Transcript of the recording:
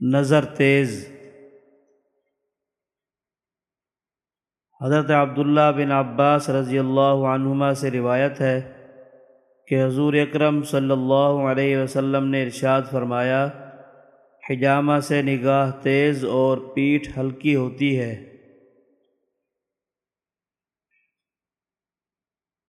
نظر تیز۔ حضرت عبداللہ بن عباس رضی اللہ عنہما سے روایت ہے کہ حضور اکرم صلی اللہ علیہ وسلم نے ارشاد فرمایا، حجامہ سے نگاہ تیز اور پیٹھ ہلکی ہوتی ہے۔